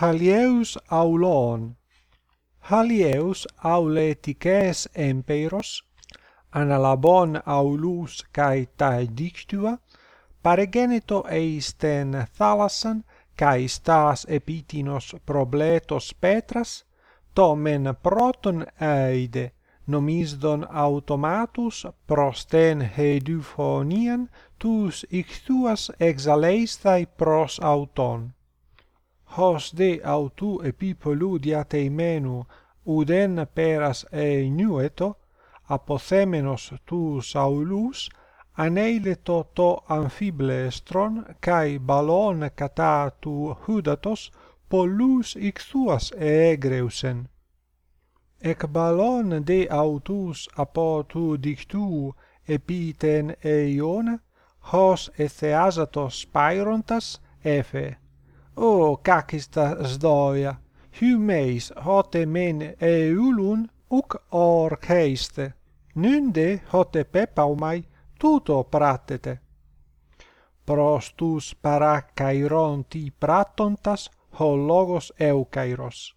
Halieus aulon, Halieus auletices emperos, analabon aulus kai tai dictua, paregeneto eisten thalassan, kai stas epitinos probletos petras, tomen proton eide, nomisdon automatus prosten hedufonian tus ichthuas exaleistai pros auton hos de autu epipolu diateimenu uden peras e nueto apothemenos tu saulus aneileto to amphiblestron kai balon kata tu hudatos pollus ixuas egreusen ec balon de autus apo tu dictu epiten eion hos etheasatos pyrontas, efe. Oh, o kakista zdoja, hymeis hote men eulun uc orcheiste, nunde hote pepaumai tuto pratete. Prostus parakairon ti pratontas ho logos eukairos.